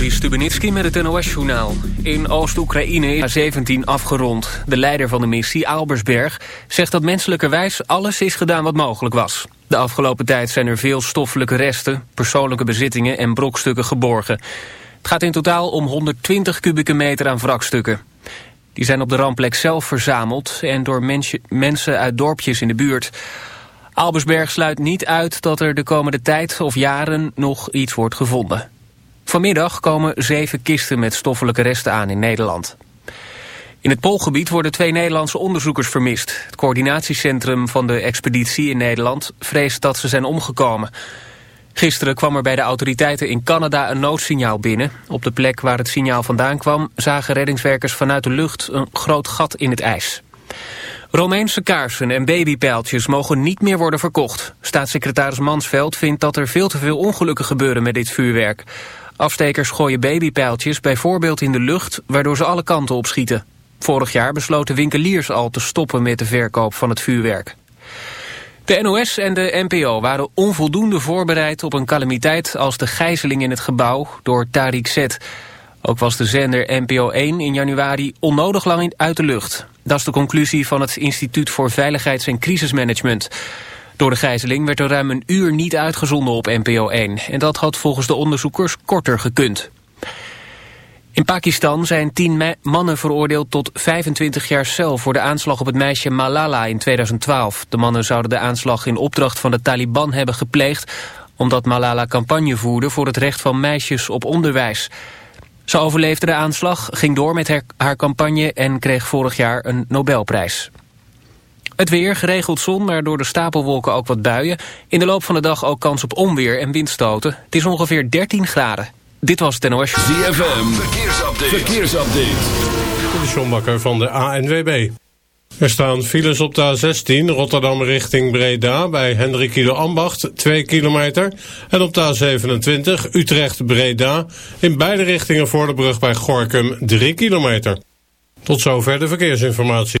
Juri Stubenitski met het NOS-journaal. In Oost-Oekraïne is A17 afgerond. De leider van de missie, Albersberg, zegt dat menselijkerwijs alles is gedaan wat mogelijk was. De afgelopen tijd zijn er veel stoffelijke resten, persoonlijke bezittingen en brokstukken geborgen. Het gaat in totaal om 120 kubieke meter aan wrakstukken. Die zijn op de rampplek zelf verzameld en door mensen uit dorpjes in de buurt. Albersberg sluit niet uit dat er de komende tijd of jaren nog iets wordt gevonden. Vanmiddag komen zeven kisten met stoffelijke resten aan in Nederland. In het Poolgebied worden twee Nederlandse onderzoekers vermist. Het coördinatiecentrum van de expeditie in Nederland vreest dat ze zijn omgekomen. Gisteren kwam er bij de autoriteiten in Canada een noodsignaal binnen. Op de plek waar het signaal vandaan kwam zagen reddingswerkers vanuit de lucht een groot gat in het ijs. Romeinse kaarsen en babypijltjes mogen niet meer worden verkocht. Staatssecretaris Mansveld vindt dat er veel te veel ongelukken gebeuren met dit vuurwerk. Afstekers gooien babypijltjes bijvoorbeeld in de lucht, waardoor ze alle kanten opschieten. Vorig jaar besloten winkeliers al te stoppen met de verkoop van het vuurwerk. De NOS en de NPO waren onvoldoende voorbereid op een calamiteit als de gijzeling in het gebouw door Tariq Z. Ook was de zender NPO 1 in januari onnodig lang uit de lucht. Dat is de conclusie van het Instituut voor Veiligheids- en Crisismanagement. Door de gijzeling werd er ruim een uur niet uitgezonden op NPO 1. En dat had volgens de onderzoekers korter gekund. In Pakistan zijn tien mannen veroordeeld tot 25 jaar cel... voor de aanslag op het meisje Malala in 2012. De mannen zouden de aanslag in opdracht van de Taliban hebben gepleegd... omdat Malala campagne voerde voor het recht van meisjes op onderwijs. Ze overleefde de aanslag, ging door met haar, haar campagne... en kreeg vorig jaar een Nobelprijs. Het weer, geregeld zon, maar door de stapelwolken ook wat buien. In de loop van de dag ook kans op onweer en windstoten. Het is ongeveer 13 graden. Dit was het NOS. ZFM, verkeersupdate. verkeersupdate. De Sjombakker van de ANWB. Er staan files op de A16 Rotterdam richting Breda bij Hendrik Kilo Ambacht 2 kilometer. En op de A27 Utrecht Breda in beide richtingen voor de brug bij Gorkum 3 kilometer. Tot zover de verkeersinformatie.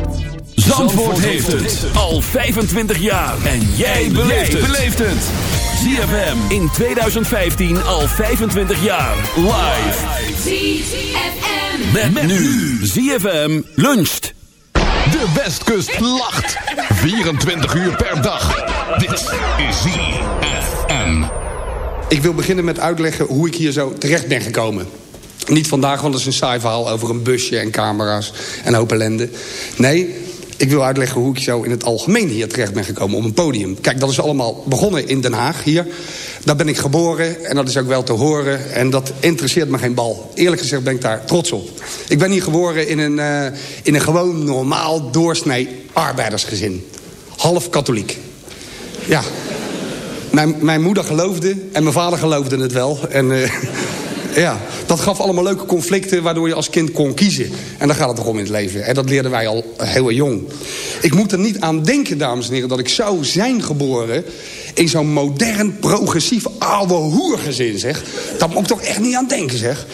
Zandvoort heeft het al 25 jaar. En jij beleeft het. ZFM in 2015 al 25 jaar. Live. ZFM. Met, nu. ZFM luncht. De Westkust lacht. 24 uur per dag. Dit is ZFM. Ik wil beginnen met uitleggen hoe ik hier zo terecht ben gekomen. Niet vandaag, want het is een saai verhaal over een busje en camera's en hoop ellende. Nee, ik wil uitleggen hoe ik zo in het algemeen hier terecht ben gekomen op een podium. Kijk, dat is allemaal begonnen in Den Haag hier. Daar ben ik geboren en dat is ook wel te horen. En dat interesseert me geen bal. Eerlijk gezegd ben ik daar trots op. Ik ben hier geboren in een, eh, in een gewoon normaal doorsnee arbeidersgezin. Half katholiek. Ja. Mijn, mijn moeder geloofde en mijn vader geloofde het wel. En, eh, Ja, dat gaf allemaal leuke conflicten waardoor je als kind kon kiezen. En daar gaat het toch om in het leven. En dat leerden wij al heel jong. Ik moet er niet aan denken, dames en heren, dat ik zou zijn geboren... in zo'n modern, progressief, oude hoergezin, zeg. Daar moet ik toch echt niet aan denken, zeg.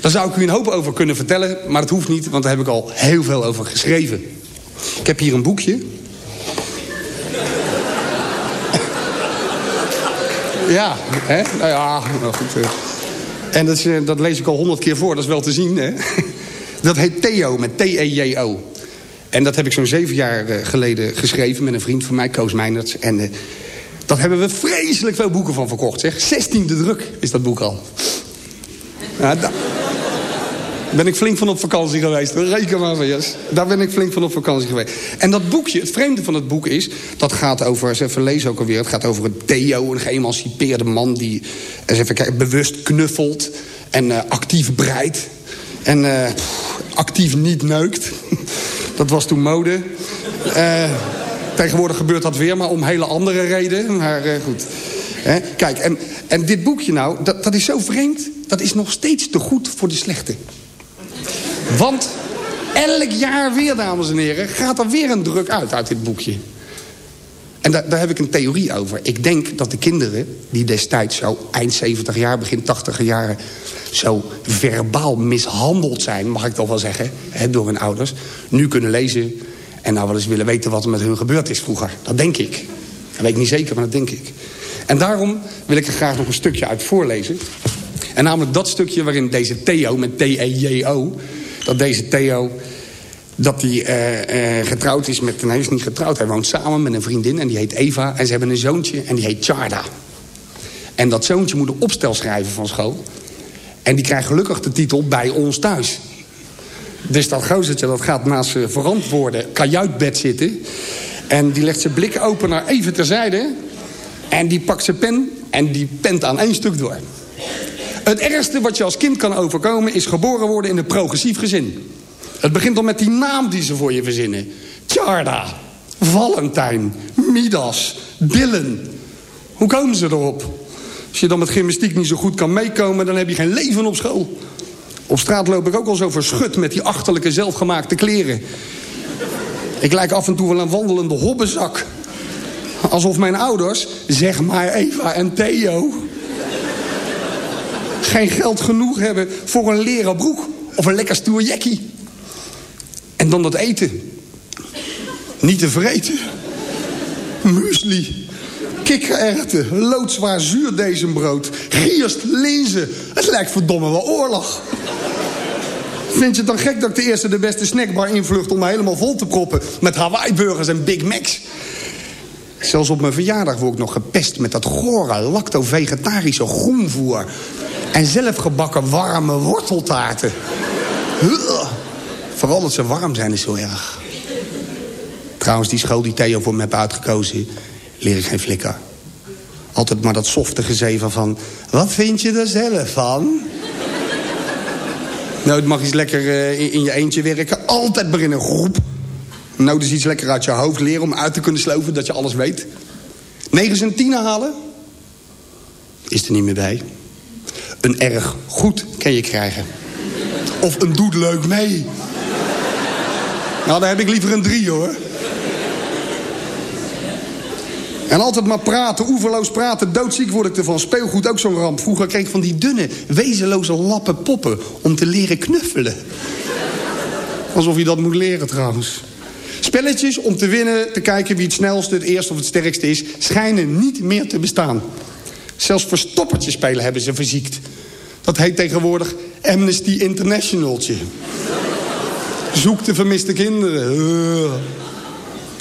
Daar zou ik u een hoop over kunnen vertellen, maar dat hoeft niet... want daar heb ik al heel veel over geschreven. Ik heb hier een boekje. Ja, hè? Nou ja, nou goed. En dat, eh, dat lees ik al honderd keer voor, dat is wel te zien, hè? Dat heet Theo, met T-E-J-O. En dat heb ik zo'n zeven jaar eh, geleden geschreven met een vriend van mij, Koos Meinerts. En eh, dat hebben we vreselijk veel boeken van verkocht, zeg. Zestiende druk is dat boek al. Ja, ben ik flink van op vakantie geweest. Reken maar van, yes. Daar ben ik flink van op vakantie geweest. En dat boekje, het vreemde van het boek is... dat gaat over, eens even lezen ook alweer... het gaat over een Theo, een geëmancipeerde man... die eens even kijken, bewust knuffelt en eh, actief breidt. En eh, actief niet neukt. dat was toen mode. Eh, tegenwoordig gebeurt dat weer, maar om hele andere redenen. Maar goed. Kijk, en, en dit boekje nou, dat, dat is zo vreemd... dat is nog steeds te goed voor de slechte. Want elk jaar weer, dames en heren, gaat er weer een druk uit uit dit boekje. En daar, daar heb ik een theorie over. Ik denk dat de kinderen die destijds zo eind 70 jaar, begin 80 jaren... zo verbaal mishandeld zijn, mag ik toch wel zeggen, hè, door hun ouders... nu kunnen lezen en nou wel eens willen weten wat er met hun gebeurd is vroeger. Dat denk ik. Dat weet ik niet zeker, maar dat denk ik. En daarom wil ik er graag nog een stukje uit voorlezen. En namelijk dat stukje waarin deze Theo, met T-E-J-O... dat deze Theo dat hij eh, eh, getrouwd is met... Nee, hij is niet getrouwd. Hij woont samen met een vriendin en die heet Eva. En ze hebben een zoontje en die heet Charda. En dat zoontje moet een opstel schrijven van school. En die krijgt gelukkig de titel Bij ons thuis. Dus dat gozertje dat gaat naast zijn verantwoorde kajuitbed zitten. En die legt zijn blik open naar even terzijde. En die pakt zijn pen en die pent aan één stuk door. Het ergste wat je als kind kan overkomen... is geboren worden in een progressief gezin. Het begint al met die naam die ze voor je verzinnen. Tjarda, Valentijn, Midas, Dylan. Hoe komen ze erop? Als je dan met gymnastiek niet zo goed kan meekomen... dan heb je geen leven op school. Op straat loop ik ook al zo verschut met die achterlijke zelfgemaakte kleren. Ik lijk af en toe wel een wandelende hobbenzak. Alsof mijn ouders, zeg maar Eva en Theo... geen geld genoeg hebben voor een leren broek of een lekker stoer jackie. En dan dat eten. Niet te vreten. Muesli. Kikkererwten. Loodzwaar zuurdezembrood. Gierst, linzen. Het lijkt verdomme wel oorlog. Vind je het dan gek dat ik de eerste de beste snackbar invlucht... om me helemaal vol te proppen met Hawaii-burgers en Big Macs? Zelfs op mijn verjaardag word ik nog gepest met dat gore, lacto-vegetarische groenvoer. En zelfgebakken warme worteltaarten. Vooral dat ze warm zijn is zo erg. Trouwens, die school die Theo voor me heeft uitgekozen... leer ik geen flikker. Altijd maar dat softe gezeven van... Wat vind je er zelf van? nou, het mag iets lekker eh, in, je eentje werken. Altijd maar in een groep. Nou, dus iets lekker uit je hoofd leren om uit te kunnen sloven dat je alles weet. Negens en tienen halen? Is er niet meer bij. Een erg goed kan je krijgen. Of een doet leuk mee. Nou, dan heb ik liever een drie, hoor. En altijd maar praten, oeverloos praten, doodziek word ik ervan. Speelgoed ook zo'n ramp. Vroeger kreeg ik van die dunne, wezenloze lappen poppen... om te leren knuffelen. Alsof je dat moet leren, trouwens. Spelletjes om te winnen, te kijken wie het snelste, het eerste of het sterkste is... schijnen niet meer te bestaan. Zelfs verstoppertje spelen hebben ze verziekt. Dat heet tegenwoordig Amnesty Internationaltje. Zoek de vermiste kinderen. Ugh.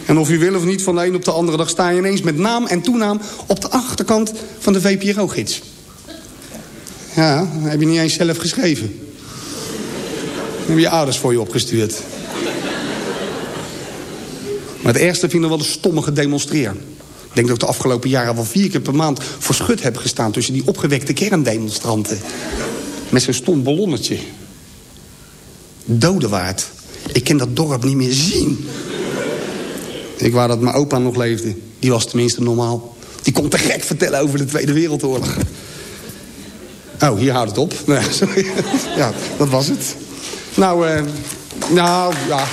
En of je wil of niet, van de een op de andere dag sta je ineens met naam en toenaam... op de achterkant van de VPRO-gids. Ja, heb je niet eens zelf geschreven. Dat hebben je ouders voor je opgestuurd. Maar het ergste vind ik nog wel de stomme demonstreer. Ik denk dat ik de afgelopen jaren wel vier keer per maand voor schut heb gestaan... tussen die opgewekte kerndemonstranten. Met zo'n stom ballonnetje. Dodewaard. Ik ken dat dorp niet meer zien. Ik wou dat mijn opa nog leefde. Die was tenminste normaal. Die kon te gek vertellen over de Tweede Wereldoorlog. Oh, hier houdt het op. Ja, dat was het. Nou, eh... nou, ja...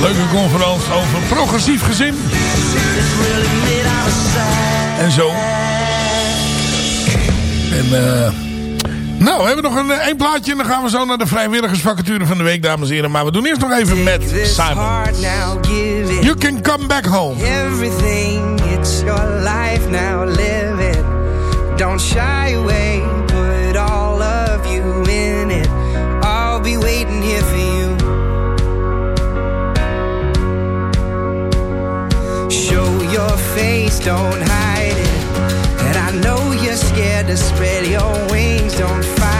Leuke conferentie over progressief gezin. En zo. En, uh, nou, we hebben nog een, eh, een plaatje en dan gaan we zo naar de vrijwilligersvacature van de week, dames en heren. Maar we doen eerst nog even met Simon. You can come back home. Everything, it's your life now, live it. Don't shy away. please don't hide it. And I know you're scared to spread your wings, don't fight.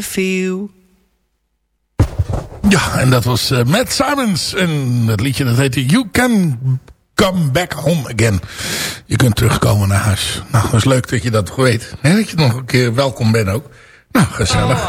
you. Ja, en dat was eh, Matt Simons. En het liedje dat heette You Can Come Back Home Again. Je kunt terugkomen naar huis. Nou, dat is leuk dat je dat weet. Hè, dat je nog een keer welkom bent ook. Nou, gezellig.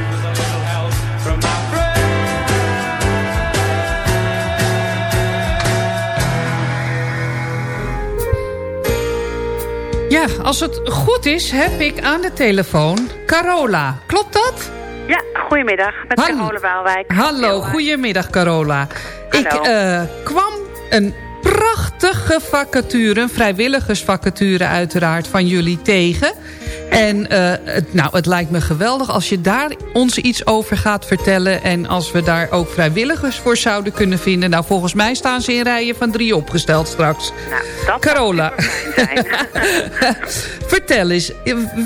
Ja, als het goed is, heb ik aan de telefoon Carola. Klopt dat? Ja, goedemiddag. Met Hallo. Carola Waalwijk. Hallo, goedemiddag Carola. Ik eh, kwam een prachtige vacature, vrijwilligersvacature uiteraard van jullie tegen. En eh, het, nou, het lijkt me geweldig als je daar ons iets over gaat vertellen... en als we daar ook vrijwilligers voor zouden kunnen vinden. Nou, volgens mij staan ze in rijen van drie opgesteld straks. Nou, dat Carola, vertel eens,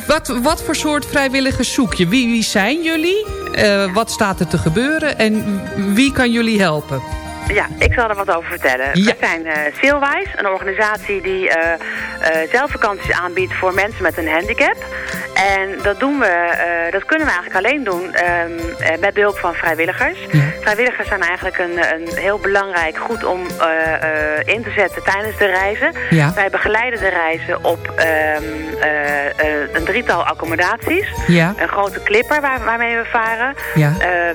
wat, wat voor soort vrijwilligers zoek je? Wie, wie zijn jullie? Eh, Wat staat er te gebeuren? En wie kan jullie helpen? Ja, ik zal er wat over vertellen. Ja. We zijn Sailwise, een organisatie die eh eh, zelf vakanties aanbiedt voor mensen met een handicap. En dat doen we, dat kunnen we eigenlijk alleen doen ehm, eh, met behulp van vrijwilligers. Vrijwilligers zijn eigenlijk een, een heel belangrijk goed om in te zetten tijdens de reizen. Ja. Wij begeleiden de reizen op ehm, eh, eh, een drietal accommodaties. Ja. Een grote clipper waar, waarmee we varen.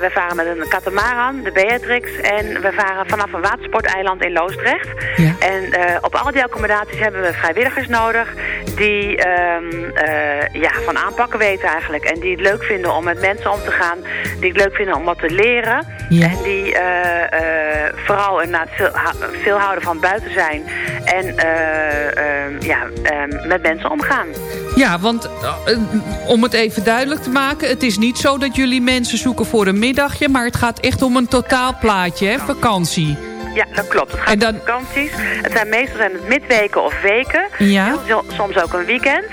We varen met een katamaran, de Beatrix. En we varen vanaf een watersporteiland in Loosdrecht. Ja. En eh, op al die accommodaties hebben we vrijwilligers nodig... die ehm, eh, ja, van aanpakken weten eigenlijk. En die het leuk vinden om met mensen om te gaan. Die het leuk vinden om wat te leren. Ja. En die eh, eh, vooral inderdaad veel, veel houden van buiten zijn. En eh, ehm, ja, ehm, met mensen omgaan. Ja, want eh, om het even duidelijk te maken... het is niet zo dat jullie mensen zoeken voor een middagje... maar het gaat echt om een totaalplaatje, hè? vakantie. Ja, dat klopt. Het gaat om vakanties. Het zijn meestal zijn het midweken of weken. Ja. Heel- soms ook een weekend.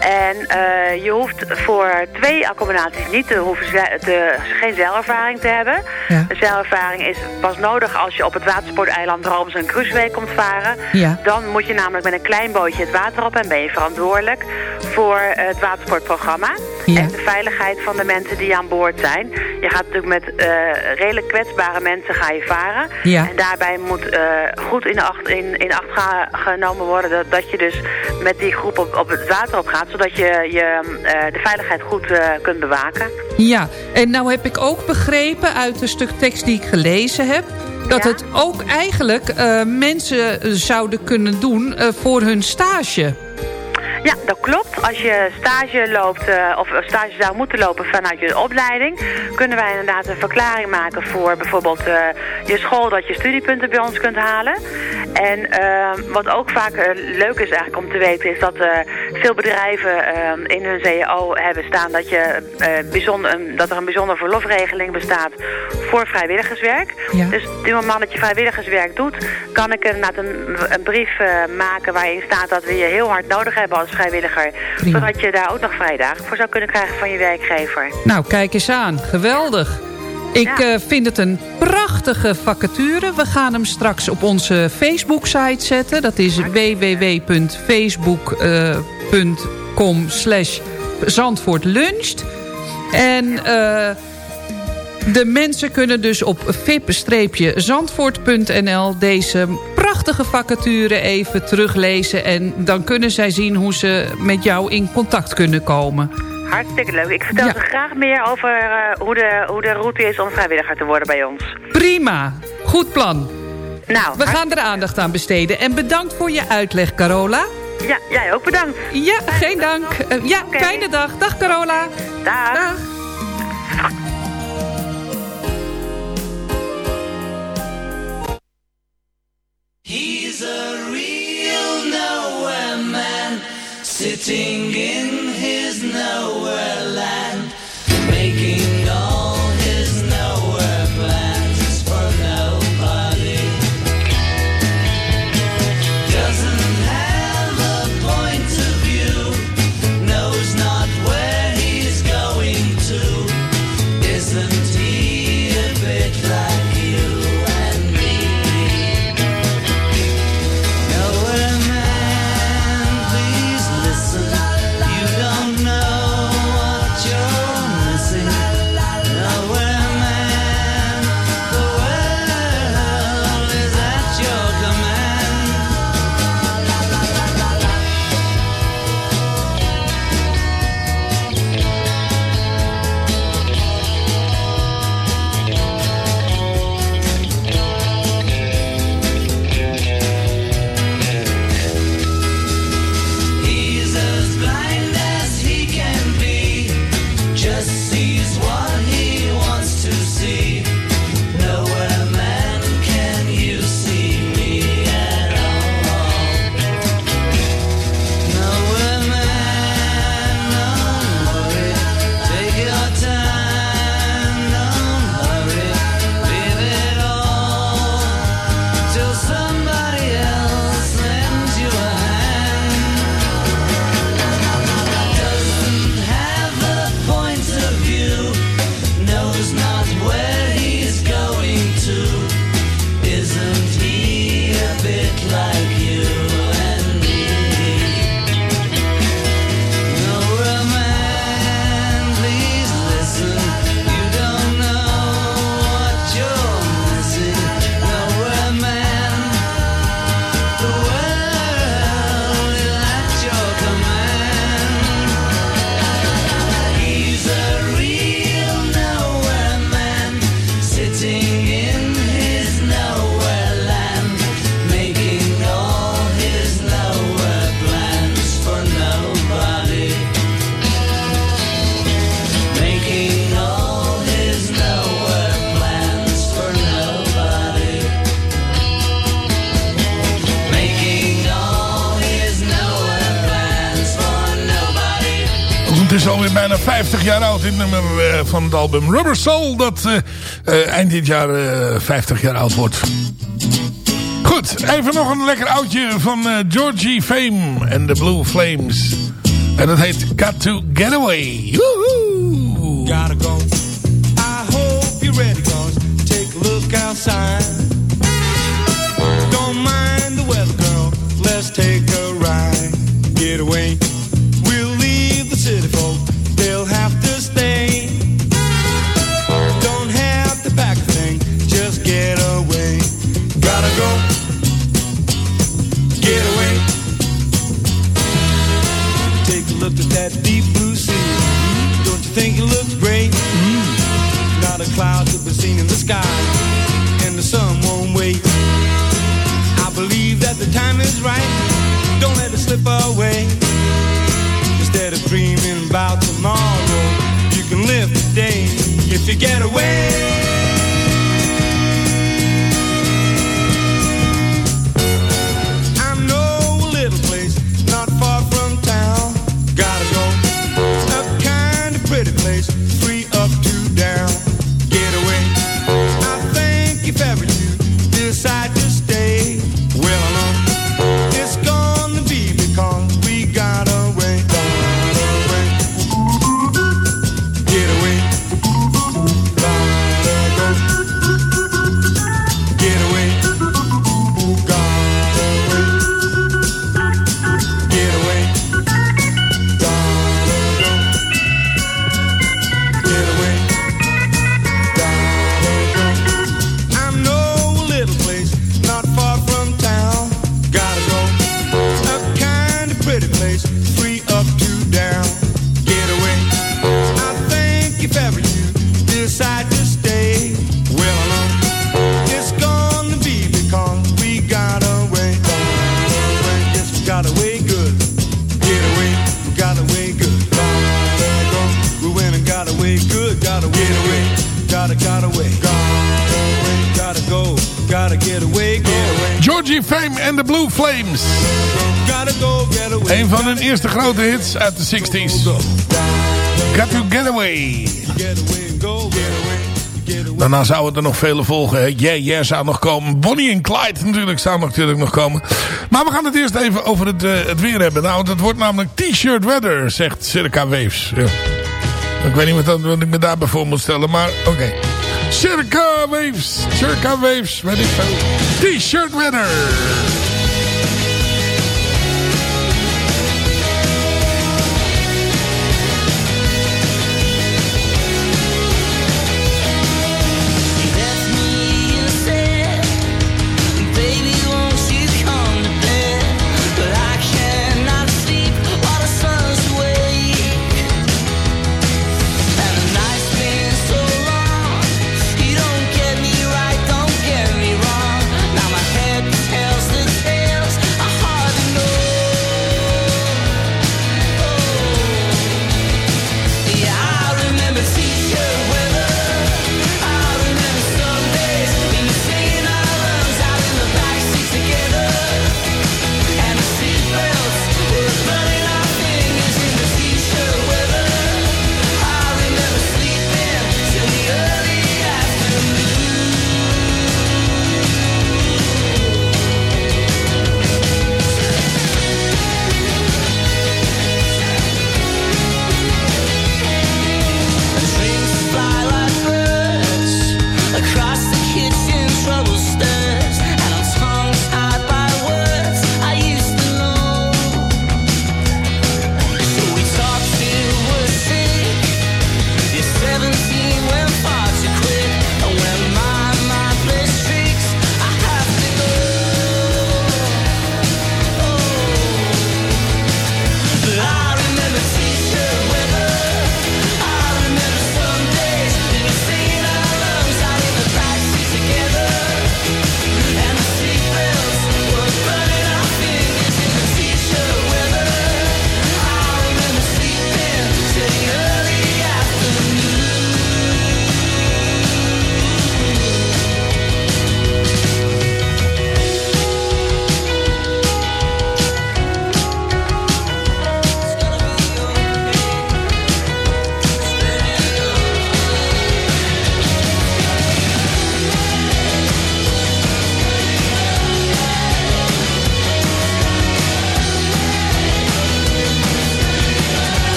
En eh, je hoeft voor twee accommodaties niet te, hoeven ze- te, geen zeilervaring te hebben. Ja. De zeilervaring is pas nodig als je op het watersporteiland Roms een cruiseweek komt varen. Ja. Dan moet je namelijk met een klein bootje het water op en ben je verantwoordelijk voor eh, het watersportprogramma. Ja. En de veiligheid van de mensen die aan boord zijn. Je gaat natuurlijk met eh, redelijk kwetsbare mensen ga je varen. Ja. En daarbij moet goed in, acht, in, in acht genomen worden dat, dat je dus met die groep op, op het water op gaat. Zodat je, je eh, de veiligheid goed eh, kunt bewaken. Ja, en nou heb ik ook begrepen uit een stuk tekst die ik gelezen heb... dat het ook eigenlijk eh, mensen zouden kunnen doen voor hun stage. Ja, dat klopt. Als je stage loopt, eh, of stage zou moeten lopen vanuit je opleiding, kunnen wij inderdaad een verklaring maken voor bijvoorbeeld eh, je school dat je studiepunten bij ons kunt halen. En ehm, wat ook vaak eh, leuk is eigenlijk om te weten is dat veel bedrijven ehm, in hun CAO hebben staan dat, je, bijzonder, dat er een bijzondere verlofregeling bestaat voor vrijwilligerswerk. Ja. Dus op dit moment dat je vrijwilligerswerk doet, kan ik inderdaad een, een brief maken waarin staat dat we je heel hard nodig hebben als vrijwilliger. Prima. Zodat je daar ook nog vrijdagen voor zou kunnen krijgen van je werkgever. Nou, kijk eens aan. Geweldig. Ik eh, vind het een prachtige vacature. We gaan hem straks op onze Facebook-site zetten. Dat is www.facebook.com slash zandvoortluncht. En eh, de mensen kunnen dus op vip-zandvoort.nl deze prachtige vacature even teruglezen. En dan kunnen zij zien hoe ze met jou in contact kunnen komen. Hartstikke leuk. Ik vertel ze graag meer over eh, hoe, de, hoe de route is om vrijwilliger te worden bij ons. Prima. Goed plan. Nou, We gaan er aandacht aan besteden. En bedankt voor je uitleg, Carola. Ja, jij ook bedankt. Ja, geen dank. Eh, ja, fijne dag. Dag, Carola. Dag. Sitting in dit nummer eh, van het album Rubber Soul. Dat eh, eh, eind dit jaar eh, 50 jaar oud wordt. Goed, even nog een lekker oudje van Georgie Fame en de Blue Flames. En dat heet Got to Get Away. Woehoe! Go. I hope ready, take a look outside. If you get away. Fame and the Blue Flames. Een van hun eerste grote hits uit de 60s. Got to get away. Daarna zouden er nog vele volgen. Yeah, yeah zou nog komen. Bonnie en Clyde natuurlijk zou natuurlijk nog komen. Maar we gaan het eerst even over het, eh, het weer hebben. Nou, het wordt namelijk t-shirt weather, zegt Circa Waves. Ja. Ik weet niet wat, dat, wat ik me daarbij voor moet stellen, maar oké. Circa Waves, Circa Waves, weet ik veel. T-shirt weather.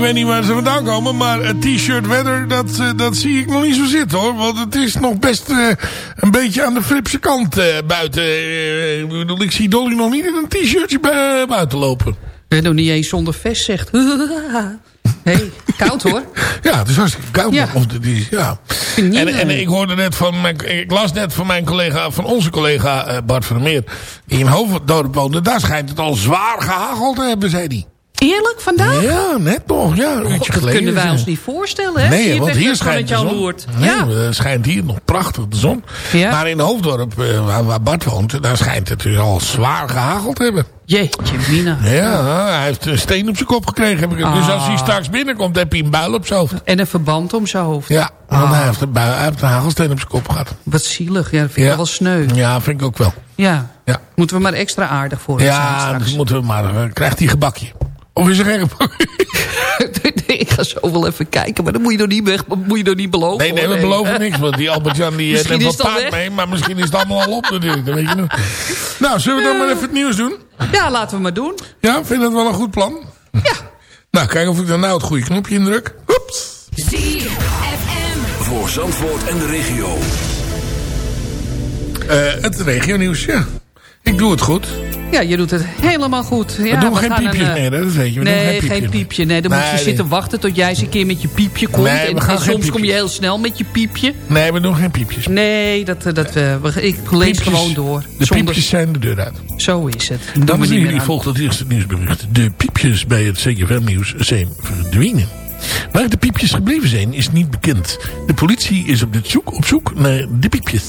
Ik weet niet waar ze vandaan komen, maar het t-shirt weather, dat, eh, dat zie ik nog niet zo zitten hoor. Want het is nog best eh, een beetje aan de fripse kant eh, buiten. Ik bedoel, ik zie Dolly nog niet in een t-shirtje bu- buiten lopen. En nog niet eens zonder vest zegt. hey, koud hoor. Ja, het is hartstikke koud. Ja. Of is, ja. En, en ik hoorde net van, mijn- ik las net van mijn collega, van onze collega Bart van der Meer, die in Hoofddorp woonde. Daar schijnt het al zwaar gehageld te hebben, zei hij. Eerlijk, vandaag? Ja, net nog. Ja, een uurtje dat geleden. kunnen wij ons niet voorstellen, hè? Nee, want hier schijnt de het zon. Nee, Ja. er schijnt hier nog prachtig de zon. Ja. Maar in Hoofddorp, eh, waar, Bart woont, daar schijnt het dus al zwaar gehageld te hebben. Jeetje, Mina. Ja, hij heeft een steen op zijn kop gekregen. Heb ik, Dus Ah. als hij straks binnenkomt, heb hij een buil op zijn hoofd. En een verband om zijn hoofd. Ja, want Ah. hij, heeft een buil, hij heeft een hagelsteen op zijn kop gehad. Wat zielig. Ja, dat vind ik wel sneu. Ja, vind ik ook wel. Ja. Ja. Moeten we maar extra aardig voor hem zijn Ja, dus moeten we maar. eh, Krijgt hij gebakje. Of is er geen ik ga zo wel even kijken, maar dat moet je nog niet, weg, dat moet je nog niet beloven. Nee, we beloven niks. Want die Albert-Jan die heeft wat paard weg. mee. Maar misschien is het allemaal al op natuurlijk. Dat weet je nog. Nou, zullen we dan maar even het nieuws doen? Ja, laten we maar doen. Ja, vind je dat wel een goed plan? Ja. Nou, kijk of ik dan nou het goede knopje indruk. Oeps. Voor Zandvoort en de regio. Eh, het regionieuws, ja. Ik doe het goed. Ja, je doet het helemaal goed. Ja, we doen geen piepjes een, meer, hè? dat weet je. We doen nee, geen piepjes geen meer. piepje. Nee, dan Nee, moet je nee. zitten wachten tot jij eens een keer met je piepje komt. Nee, we en, gaan en soms kom je heel snel met je piepje. Nee, we doen geen piepjes. Nee, dat, eh, dat, eh, we- ik lees Piepjes- gewoon door. De Zonder- piepjes zijn de deur uit. Zo is het. We Dames en niet heren, volgt het eerste nieuwsbericht. De piepjes bij het CFM-nieuws zijn verdwenen. Waar de piepjes gebleven zijn, is niet bekend. De politie is op, dit zoek, op zoek naar de piepjes.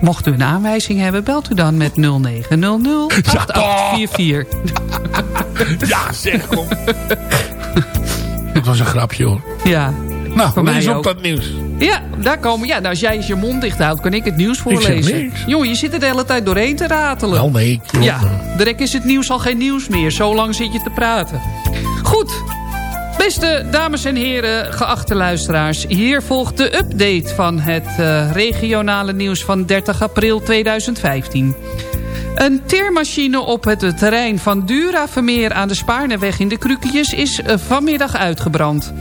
Mocht u een aanwijzing hebben, belt u dan met 0900 8844. Ja, zeg, kom. Het was een grapje, hoor. Ja. Nou, lees op ook. dat nieuws. Ja, daar komen. Ja, nou, als jij eens je mond dicht houdt, kan ik het nieuws zeg voorlezen. niks. Jongen, je zit er de hele tijd doorheen te ratelen. Wel, nee. joh. Ja, direct is het nieuws al geen nieuws meer. Zo lang zit je te praten. Goed. Beste dames en heren, geachte luisteraars. Hier volgt de update van het eh, regionale nieuws van 30 april 2015. Een teermachine op het terrein van Dura Vermeer aan de Spaarneweg in de Krukjes is eh, vanmiddag uitgebrand.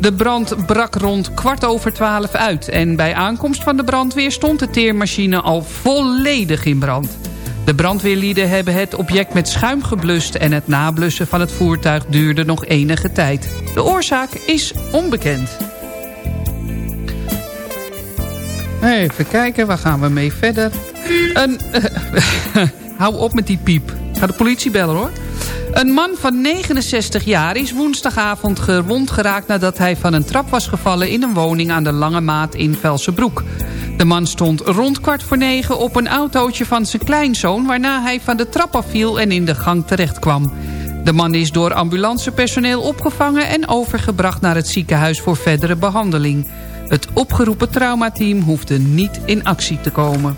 De brand brak rond kwart over twaalf uit en bij aankomst van de brandweer stond de teermachine al volledig in brand. De brandweerlieden hebben het object met schuim geblust en het nablussen van het voertuig duurde nog enige tijd. De oorzaak is onbekend. Even kijken, waar gaan we mee verder? Een, hou op met die piep. Ga de politie bellen hoor. Een man van 69 jaar is woensdagavond gewond geraakt... nadat hij van een trap was gevallen in een woning aan de Lange Maat in Velsenbroek. De man stond rond kwart voor negen op een autootje van zijn kleinzoon... waarna hij van de trap afviel en in de gang terecht kwam. De man is door ambulancepersoneel opgevangen... en overgebracht naar het ziekenhuis voor verdere behandeling. Het opgeroepen traumateam hoefde niet in actie te komen.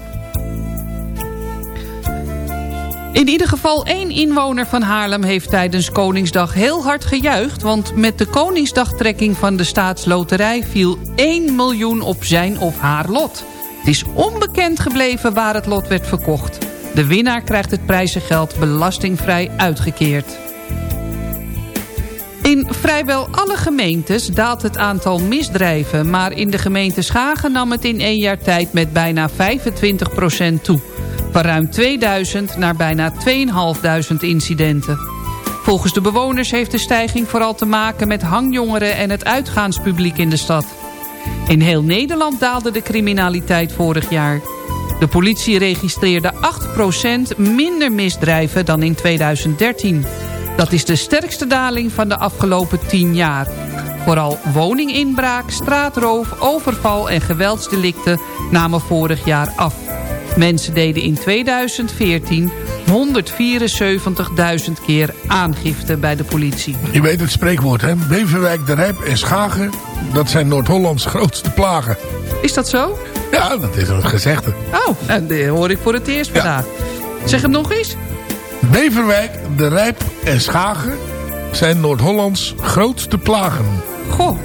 In ieder geval één inwoner van Haarlem heeft tijdens Koningsdag heel hard gejuicht... want met de Koningsdagtrekking van de staatsloterij viel 1 miljoen op zijn of haar lot. Het is onbekend gebleven waar het lot werd verkocht. De winnaar krijgt het prijzengeld belastingvrij uitgekeerd. In vrijwel alle gemeentes daalt het aantal misdrijven... maar in de gemeente Schagen nam het in één jaar tijd met bijna 25% toe. Van ruim 2000 naar bijna 2500 incidenten. Volgens de bewoners heeft de stijging vooral te maken met hangjongeren... en het uitgaanspubliek in de stad. In heel Nederland daalde de criminaliteit vorig jaar. De politie registreerde 8% minder misdrijven dan in 2013. Dat is de sterkste daling van de afgelopen 10 jaar. Vooral woninginbraak, straatroof, overval en geweldsdelicten namen vorig jaar af. Mensen deden in 2014 174.000 keer aangifte bij de politie. Je weet het spreekwoord, hè? Beverwijk, De Rijp en Schagen, dat zijn Noord-Hollands grootste plagen. Is dat zo? Ja, dat is een gezegde. Oh, nou, dat hoor ik voor het eerst vandaag. Zeg hem nog eens. Beverwijk, De Rijp en Schagen zijn Noord-Hollands grootste plagen. Goh,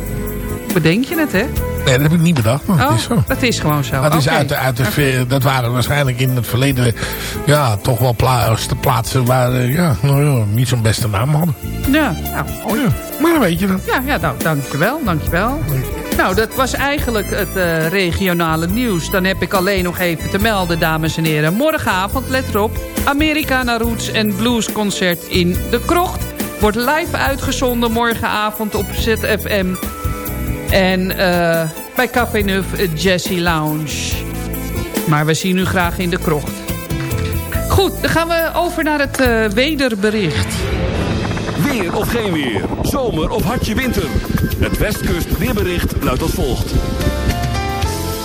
bedenk je het, hè? Nee, dat heb ik niet bedacht, maar Oh, het is zo. dat is gewoon zo. Dat, is uit, de- uit de, ve- dat waren waarschijnlijk in het verleden ja, toch wel pla de plaatsen waar eh, ja, nou niet zo'n beste naam hadden. Ja, nou, Oh ja, maar dan weet je dat. Ja, ja nou, dankjewel, dankjewel. Nou, dat was eigenlijk het eh, regionale nieuws. Dan heb ik alleen nog even te melden, dames en heren. Morgenavond, let erop, Americana Roots en Blues Concert in de Krocht. Wordt live uitgezonden morgenavond op ZFM. En eh, bij Café Neuf eh, Jazzy Lounge. Maar we zien u graag in de krocht. Goed, dan gaan we over naar het eh, wederbericht. Weer of geen weer. Zomer of hartje winter. Het Westkust weerbericht luidt als volgt.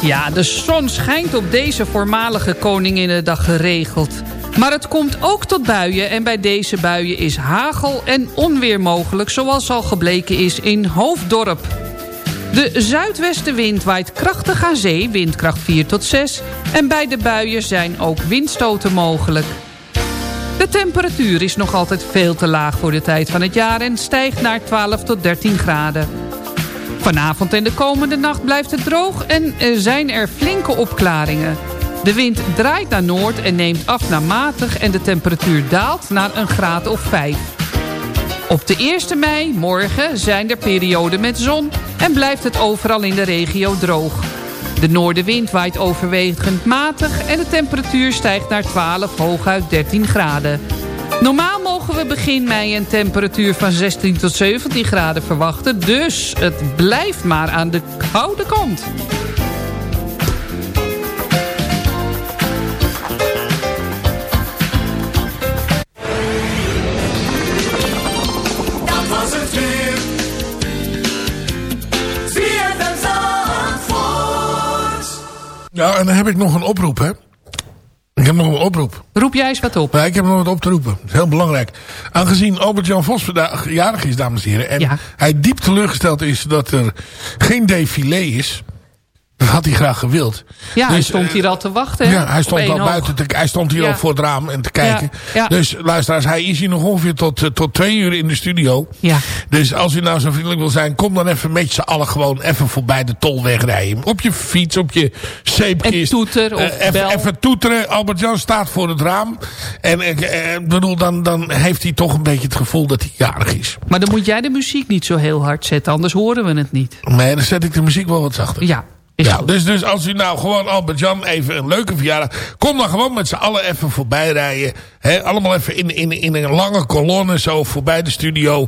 Ja, de zon schijnt op deze voormalige Koninginnedag geregeld. Maar het komt ook tot buien en bij deze buien is hagel en onweer mogelijk... zoals al gebleken is in Hoofddorp. De zuidwestenwind waait krachtig aan zee, windkracht 4 tot 6... en bij de buien zijn ook windstoten mogelijk. De temperatuur is nog altijd veel te laag voor de tijd van het jaar... en stijgt naar 12 tot 13 graden. Vanavond en de komende nacht blijft het droog en er zijn er flinke opklaringen. De wind draait naar noord en neemt af naar matig en de temperatuur daalt naar een graad of 5. Op de 1 mei, morgen, zijn er perioden met zon en blijft het overal in de regio droog. De noordenwind waait overwegend matig en de temperatuur stijgt naar 12, hooguit 13 graden. Normaal mogen we begin mei een temperatuur van 16 tot 17 graden verwachten. Dus het blijft maar aan de koude kant. Ja, en dan heb ik nog een oproep, hè. Ik heb nog een oproep. Roep jij eens wat op. Ja, ik heb nog wat op te roepen. Dat is heel belangrijk. Aangezien Albert-Jan Vos vandaag jarig is, dames en heren. En hij diep teleurgesteld is dat er geen défilé is. Dat had hij graag gewild. Ja, hij Dus, stond eh, hier al te wachten. Ja, hij stond al buiten. Te, hij stond hier Ja. ook voor het raam en te kijken. Ja, ja. Dus luisteraars, hij is hier nog ongeveer tot, eh, tot twee uur in de studio. Ja. Dus als u nou zo vriendelijk wil zijn, kom dan even met z'n allen gewoon even voorbij de tolweg rijden. Op je fiets, op je zeepkist. En toeter of Eh, even, bel. even toeteren. Albert-Jan staat voor het raam. En ik bedoel, dan, dan heeft hij toch een beetje het gevoel dat hij jarig is. Maar dan moet jij de muziek niet zo heel hard zetten, anders horen we het niet. Nee, dan zet ik de muziek wel wat zachter. Ja, Ja, dus, dus als u nou gewoon Albert-Jan even een leuke verjaardag... Kom dan gewoon met z'n allen even voorbij rijden. Hè, allemaal even in, in, in een lange kolonne zo voorbij de studio.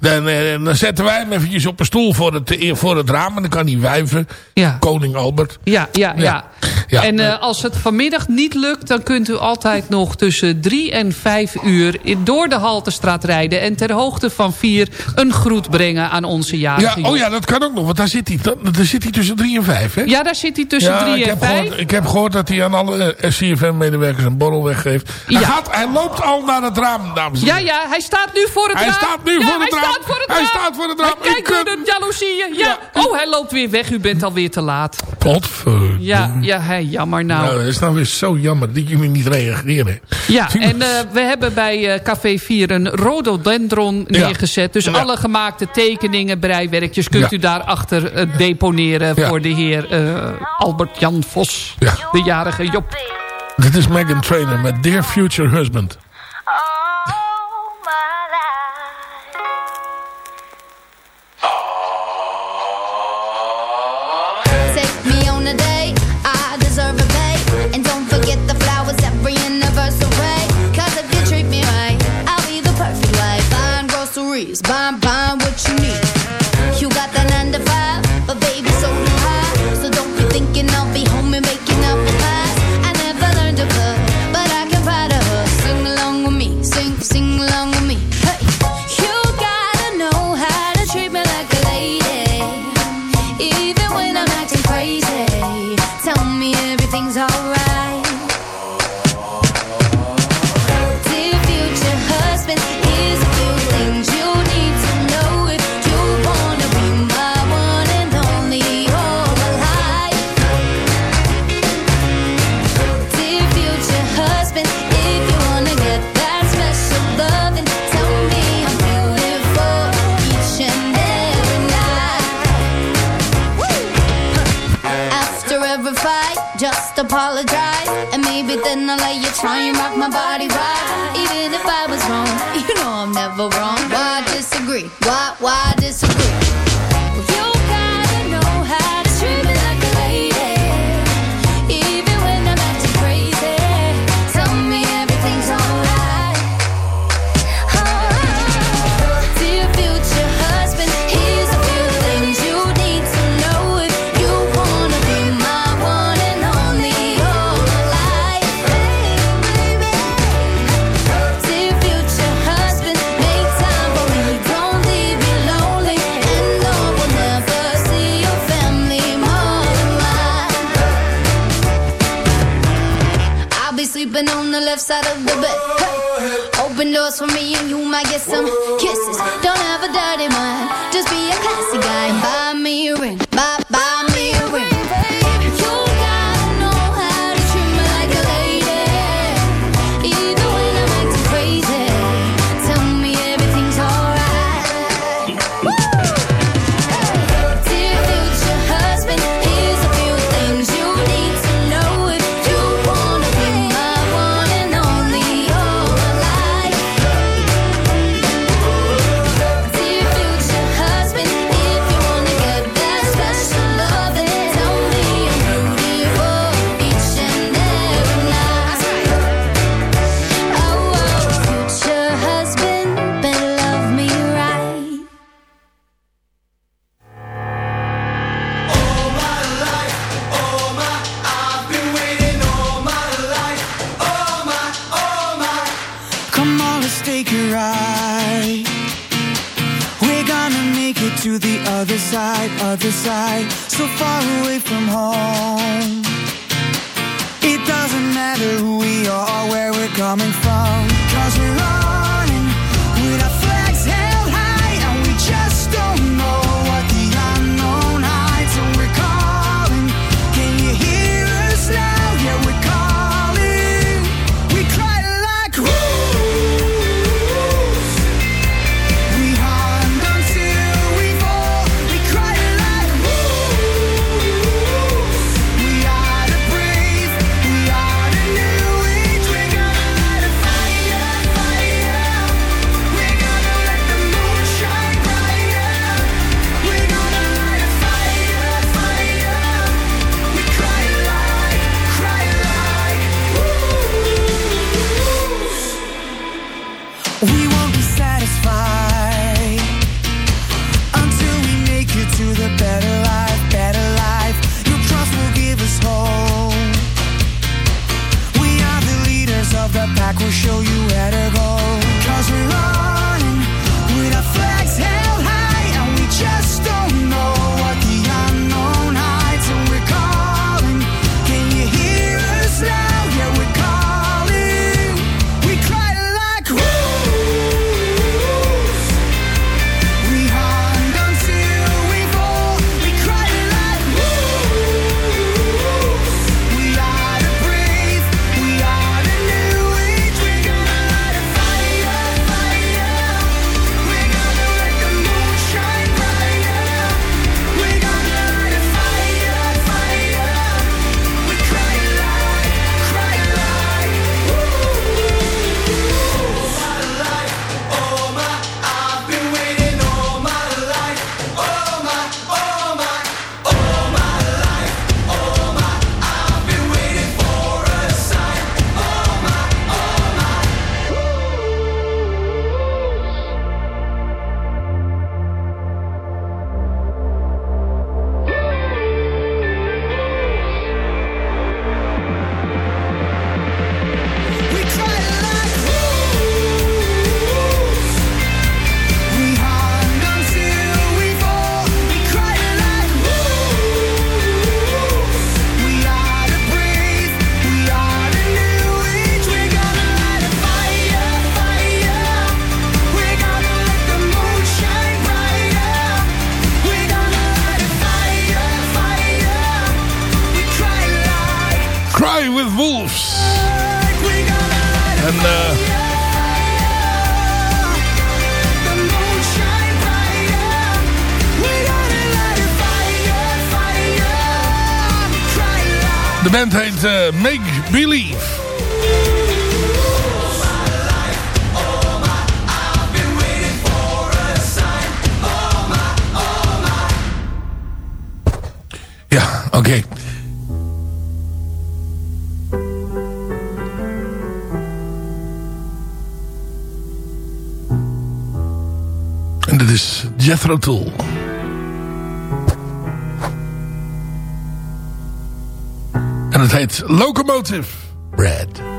Dan, eh, dan zetten wij hem eventjes op een stoel voor het, eh, voor het raam. En dan kan hij wuiven. Ja. Koning Albert. Ja, ja, ja. Ja. Ja. En eh, als het vanmiddag niet lukt... dan kunt u altijd nog tussen drie en vijf uur... door de Haltestraat rijden... en ter hoogte van vier een groet brengen aan onze jarige Ja, oh ja, dat kan ook nog. Want daar zit hij, daar zit hij tussen drie en vijf, hè? Ja, daar zit hij tussen Ja, drie ik en heb vijf. Gehoord, ik heb gehoord dat hij aan alle eh, CFM-medewerkers een borrel weggeeft. Hij, Ja. gaat, hij loopt al naar het raam, dames en Ja, heren. ja, hij staat nu voor het Hij raam. staat nu ja, voor het hij raam. Staat voor het Hij staat voor het raam. Hij kijkt door de jaloezieën. Ja. Oh, hij loopt weer weg. U bent alweer te laat. Potver. Ja, ja hey, jammer nou. Nou, dat is nou weer zo jammer dat jullie niet reageren. Ja, en eh, we hebben bij eh, Café 4 een rhododendron Ja. neergezet. Dus Ja. alle gemaakte tekeningen, breiwerkjes... kunt Ja. u daarachter eh, deponeren Ja. voor de heer eh, Albert-Jan Vos. Ja. De jarige Job. Dit is Megan Trainor met Dear Future Husband. Dit is Jethro Tull. En het heet Locomotive Bread.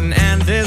one and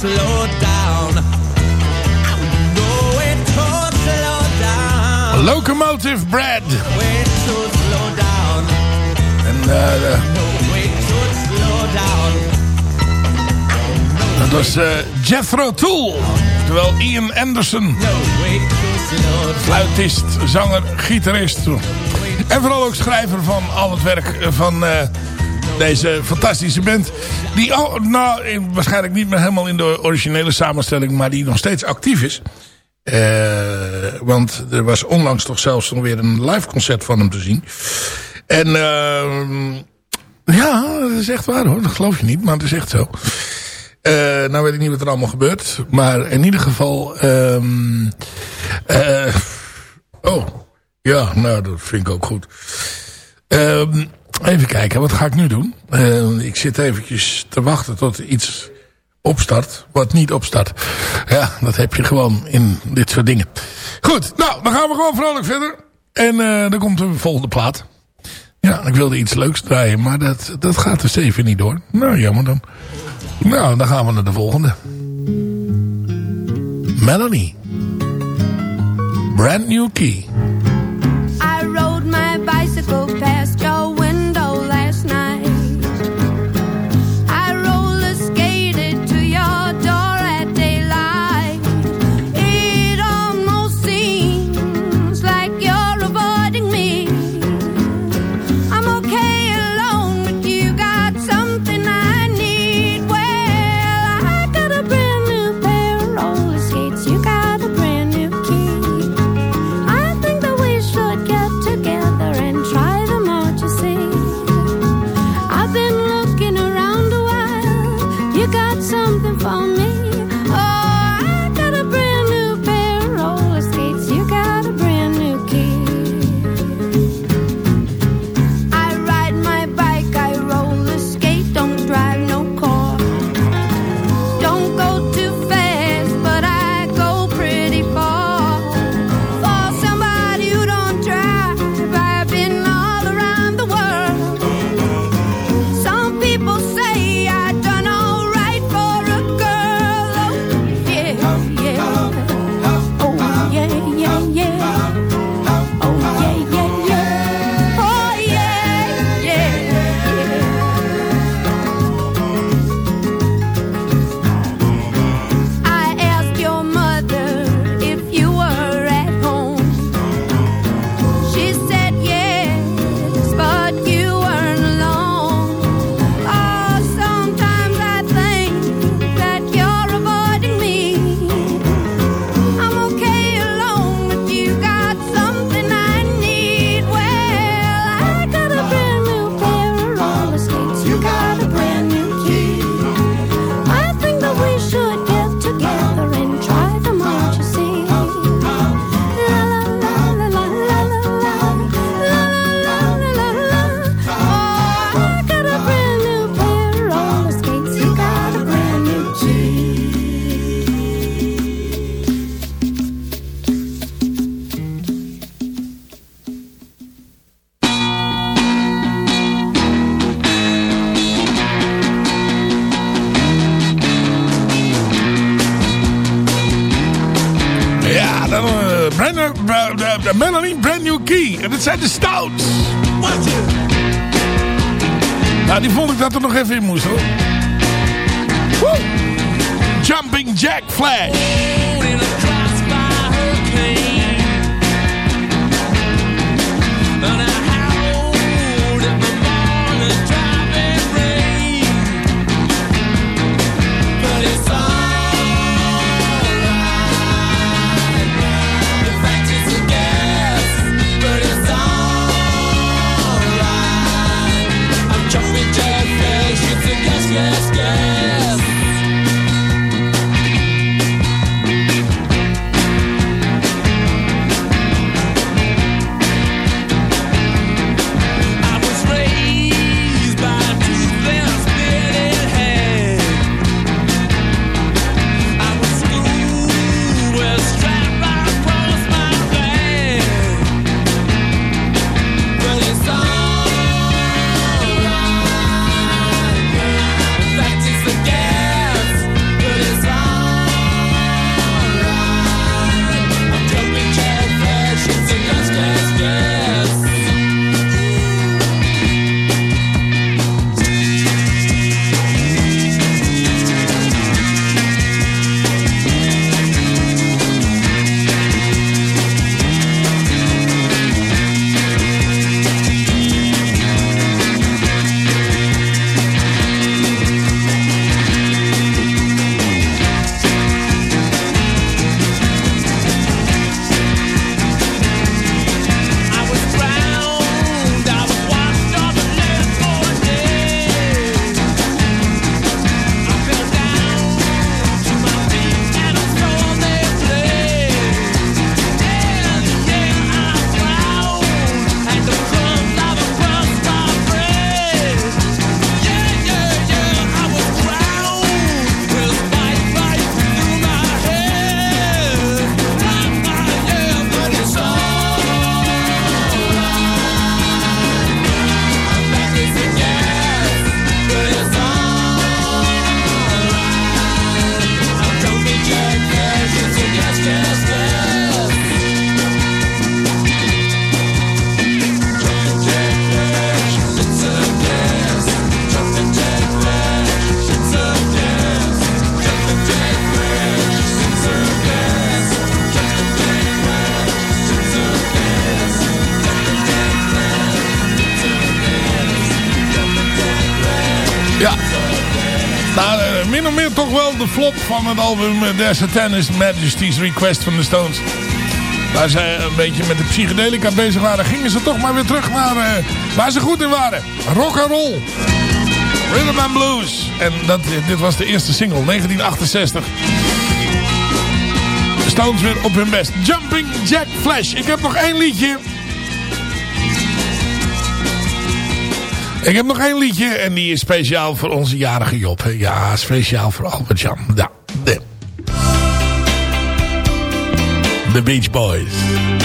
slow down. Slow. Locomotive Bread. En eh, de- No, wait to slow down. dat was eh, Jethro Tull. Terwijl Ian Anderson. Fluitist, zanger, gitarist. En vooral ook schrijver van al het werk eh, van eh, deze fantastische band. Die al, nou, waarschijnlijk niet meer helemaal in de originele samenstelling, maar die nog steeds actief is. Eh, want er was onlangs toch zelfs nog weer een live concert van hem te zien. En ehm, ja, dat is echt waar hoor. Dat geloof je niet, maar het is echt zo. Eh, nou weet ik niet wat er allemaal gebeurt. Maar in ieder geval... ehm eh, oh, ja, nou dat vind ik ook goed. Ehm, even kijken, wat ga ik nu doen? Eh, ik zit eventjes te wachten tot iets opstart, wat niet opstart. Ja, dat heb je gewoon in dit soort dingen. Goed, nou, dan gaan we gewoon vrolijk verder. En eh, dan komt de volgende plaat. Ja, ik wilde iets leuks draaien, maar dat, dat gaat dus even niet door. Nou, jammer dan. Nou, dan gaan we naar de volgende. Melanie. Brand new key. Brand, uh, de- de Melanie Brand New Key. En dat zijn de Stouts. Nou, die vond ik dat er nog even in moest hoor. Jumping Jack Flash. Van het album eh, There's a Tennis Majesty's Request van de Stones. Waar zij een beetje met de psychedelica bezig waren, gingen ze toch maar weer terug naar eh, waar ze goed in waren. Rock and roll. Rhythm and Blues. En dat, dit was de eerste single, 1968. De Stones weer op hun best. Jumping Jack Flash. Ik heb nog één liedje. Ik heb nog één liedje en die is speciaal voor onze jarige Job. Ja, speciaal voor Albert-Jan. Ja, The Beach Boys.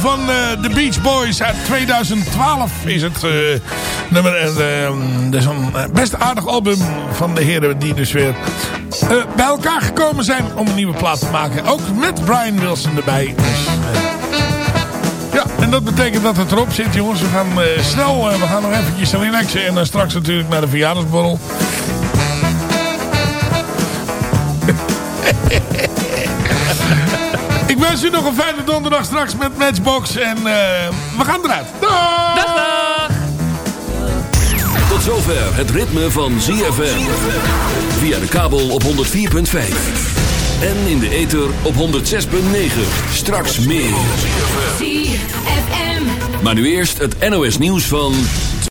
Van eh, The Beach Boys uit 2012 is het eh, nummer. En, dat is een eh, best aardig album van de heren die dus weer bij elkaar gekomen zijn om een nieuwe plaat te maken. Ook met Brian Wilson erbij. Dus, ja, en dat betekent dat het erop zit jongens. We gaan snel, we gaan nog eventjes relaxen. En dan straks natuurlijk naar de verjaardagsborrel. Wens u nog een fijne donderdag straks met Matchbox. En eh, we gaan eruit. Dag! Dag, dag! Tot zover het ritme van ZFM. Via de kabel op 104.5. En in de ether op 106.9. Straks meer. ZFM. Maar nu eerst het NOS nieuws van...